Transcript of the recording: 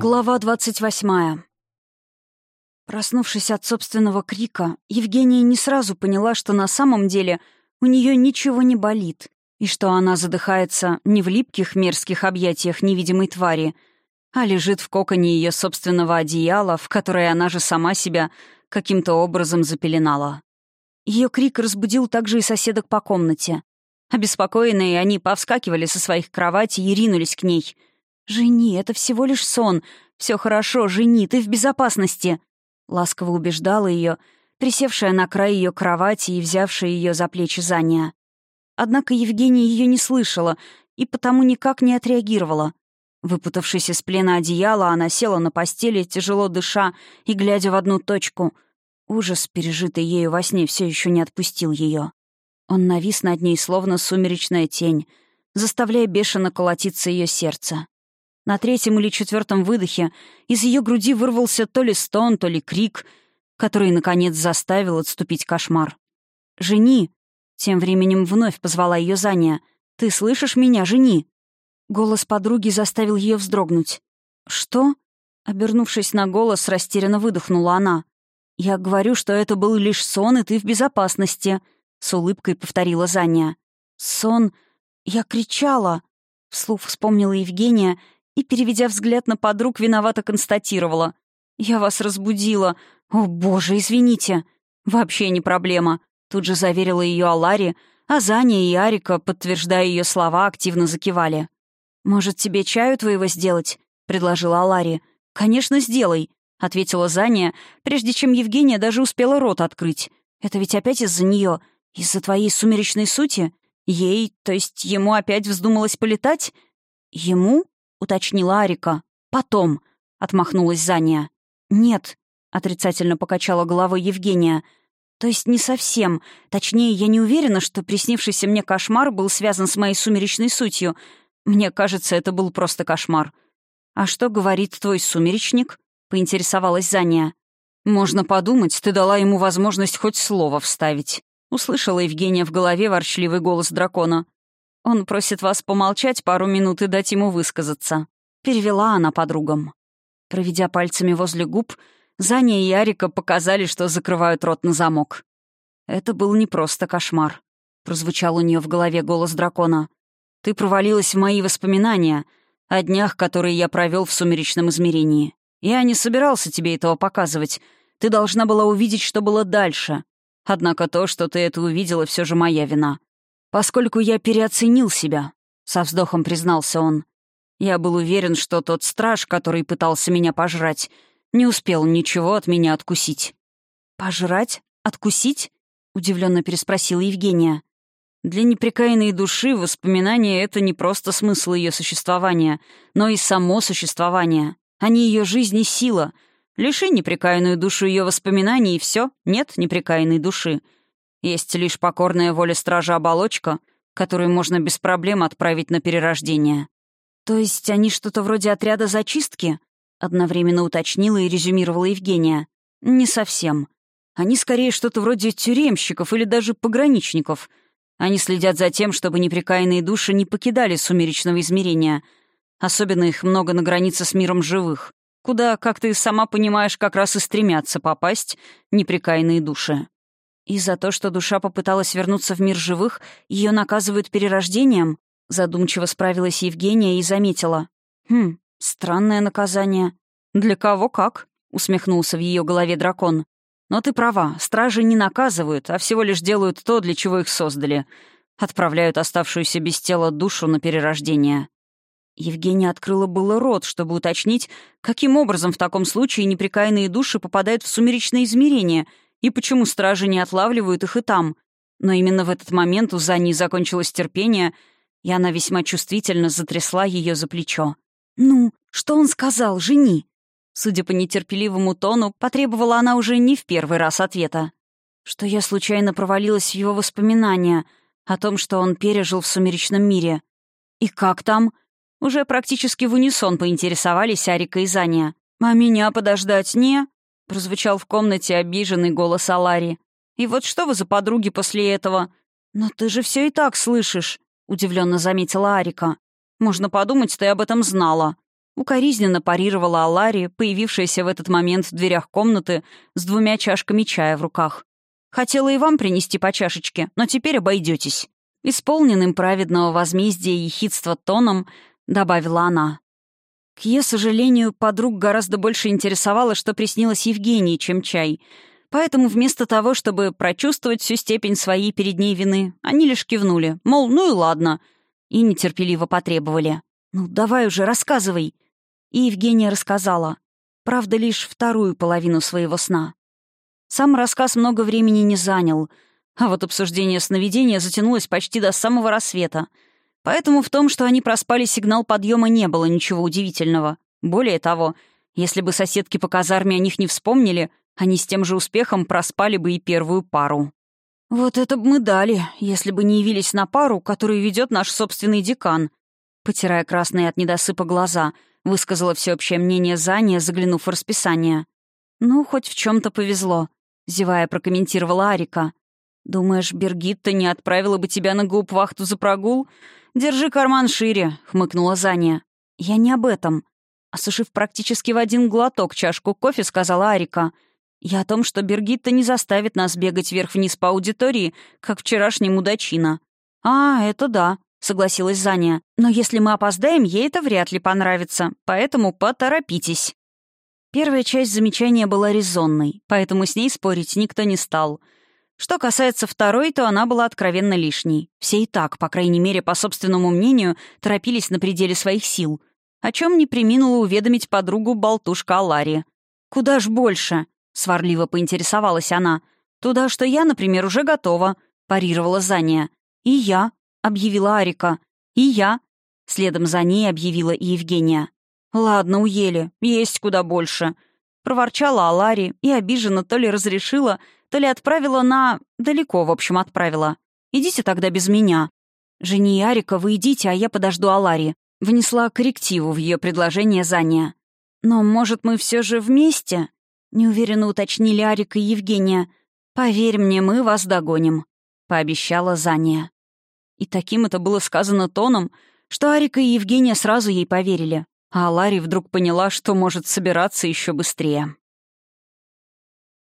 Глава двадцать восьмая. Проснувшись от собственного крика, Евгения не сразу поняла, что на самом деле у нее ничего не болит, и что она задыхается не в липких мерзких объятиях невидимой твари, а лежит в коконе ее собственного одеяла, в которое она же сама себя каким-то образом запеленала. Ее крик разбудил также и соседок по комнате. Обеспокоенные, они повскакивали со своих кроватей и ринулись к ней — «Жени, это всего лишь сон. Все хорошо, жени, ты в безопасности!» Ласково убеждала ее, присевшая на край ее кровати и взявшая ее за плечи Заня. Однако Евгения ее не слышала и потому никак не отреагировала. Выпутавшись из плена одеяла, она села на постели, тяжело дыша и глядя в одну точку. Ужас, пережитый ею во сне, все еще не отпустил ее. Он навис над ней, словно сумеречная тень, заставляя бешено колотиться ее сердце. На третьем или четвертом выдохе из ее груди вырвался то ли стон, то ли крик, который, наконец, заставил отступить кошмар. «Жени!» — тем временем вновь позвала ее Заня. «Ты слышишь меня, жени?» Голос подруги заставил ее вздрогнуть. «Что?» — обернувшись на голос, растерянно выдохнула она. «Я говорю, что это был лишь сон, и ты в безопасности», — с улыбкой повторила Заня. «Сон? Я кричала!» — вслух вспомнила Евгения и, переведя взгляд на подруг, виновато констатировала. «Я вас разбудила. О, боже, извините». «Вообще не проблема», — тут же заверила ее Алари, а Заня и Арика, подтверждая ее слова, активно закивали. «Может, тебе чаю твоего сделать?» — предложила Алари. «Конечно, сделай», — ответила Заня, прежде чем Евгения даже успела рот открыть. «Это ведь опять из-за нее, из-за твоей сумеречной сути? Ей, то есть ему опять вздумалось полетать? Ему?» — уточнила Арика. «Потом», — отмахнулась Заня. «Нет», — отрицательно покачала головой Евгения. «То есть не совсем. Точнее, я не уверена, что приснившийся мне кошмар был связан с моей сумеречной сутью. Мне кажется, это был просто кошмар». «А что говорит твой сумеречник?» — поинтересовалась Заня. «Можно подумать, ты дала ему возможность хоть слово вставить», — услышала Евгения в голове ворчливый голос дракона. Он просит вас помолчать пару минут и дать ему высказаться. Перевела она подругам. Проведя пальцами возле губ, Заня и Ярика показали, что закрывают рот на замок. «Это был не просто кошмар», — прозвучал у нее в голове голос дракона. «Ты провалилась в мои воспоминания о днях, которые я провел в сумеречном измерении. Я не собирался тебе этого показывать. Ты должна была увидеть, что было дальше. Однако то, что ты это увидела, все же моя вина. «Поскольку я переоценил себя», — со вздохом признался он. «Я был уверен, что тот страж, который пытался меня пожрать, не успел ничего от меня откусить». «Пожрать? Откусить?» — удивленно переспросила Евгения. Для непрекаянной души воспоминания — это не просто смысл ее существования, но и само существование. Они ее жизнь и сила. Лиши непрекаянную душу ее воспоминаний, и все, нет непрекаянной души — есть лишь покорная воля стража оболочка, которую можно без проблем отправить на перерождение. То есть они что-то вроде отряда зачистки? Одновременно уточнила и резюмировала Евгения. Не совсем. Они скорее что-то вроде тюремщиков или даже пограничников. Они следят за тем, чтобы непрекаянные души не покидали сумеречного измерения. Особенно их много на границе с миром живых, куда, как ты сама понимаешь, как раз и стремятся попасть непрекаянные души. И за то, что душа попыталась вернуться в мир живых, ее наказывают перерождением? Задумчиво справилась Евгения и заметила. «Хм, странное наказание». «Для кого как?» — усмехнулся в ее голове дракон. «Но ты права, стражи не наказывают, а всего лишь делают то, для чего их создали. Отправляют оставшуюся без тела душу на перерождение». Евгения открыла было рот, чтобы уточнить, каким образом в таком случае непрекаянные души попадают в сумеречное измерение — и почему стражи не отлавливают их и там. Но именно в этот момент у Зани закончилось терпение, и она весьма чувствительно затрясла ее за плечо. «Ну, что он сказал, жени?» Судя по нетерпеливому тону, потребовала она уже не в первый раз ответа. Что я случайно провалилась в его воспоминания о том, что он пережил в сумеречном мире. «И как там?» Уже практически в унисон поинтересовались Арика и Заня. «А меня подождать не?» Прозвучал в комнате обиженный голос Алари. «И вот что вы за подруги после этого?» «Но ты же все и так слышишь», — удивленно заметила Арика. «Можно подумать, ты об этом знала». Укоризненно парировала Алари, появившаяся в этот момент в дверях комнаты с двумя чашками чая в руках. «Хотела и вам принести по чашечке, но теперь обойдетесь». Исполненным праведного возмездия и хитства тоном добавила она. К ее сожалению, подруг гораздо больше интересовало, что приснилось Евгении, чем чай. Поэтому вместо того, чтобы прочувствовать всю степень своей перед ней вины, они лишь кивнули, мол, ну и ладно, и нетерпеливо потребовали. «Ну, давай уже, рассказывай!» И Евгения рассказала. Правда, лишь вторую половину своего сна. Сам рассказ много времени не занял, а вот обсуждение сновидения затянулось почти до самого рассвета — Поэтому в том, что они проспали сигнал подъема, не было ничего удивительного. Более того, если бы соседки по казарме о них не вспомнили, они с тем же успехом проспали бы и первую пару. «Вот это бы мы дали, если бы не явились на пару, которую ведет наш собственный декан», потирая красные от недосыпа глаза, высказала всеобщее мнение Заня, заглянув в расписание. «Ну, хоть в чем то повезло», — зевая прокомментировала Арика. «Думаешь, Бергитта не отправила бы тебя на губвахту за прогул? «Держи карман шире», — хмыкнула Заня. «Я не об этом». Осушив практически в один глоток чашку кофе, сказала Арика. «Я о том, что Бергитта не заставит нас бегать вверх-вниз по аудитории, как вчерашний мудачина». «А, это да», — согласилась Заня. «Но если мы опоздаем, ей это вряд ли понравится, поэтому поторопитесь». Первая часть замечания была резонной, поэтому с ней спорить никто не стал — что касается второй, то она была откровенно лишней. Все и так, по крайней мере, по собственному мнению, торопились на пределе своих сил. О чем не приминула уведомить подругу болтушка Алари. «Куда ж больше?» — сварливо поинтересовалась она. «Туда, что я, например, уже готова», — парировала Заня. «И я», — объявила Арика. «И я», — следом за ней объявила и Евгения. «Ладно, уели. Есть куда больше», — проворчала Алари и обиженно то ли разрешила, то ли отправила на... Далеко, в общем, отправила. Идите тогда без меня. Жени и Арика, вы идите, а я подожду Алари. Внесла коррективу в ее предложение Заня. Но, может, мы все же вместе? Неуверенно уточнили Арика и Евгения. Поверь мне, мы вас догоним. Пообещала Заня. И таким это было сказано тоном, что Арика и Евгения сразу ей поверили, а Алари вдруг поняла, что может собираться еще быстрее.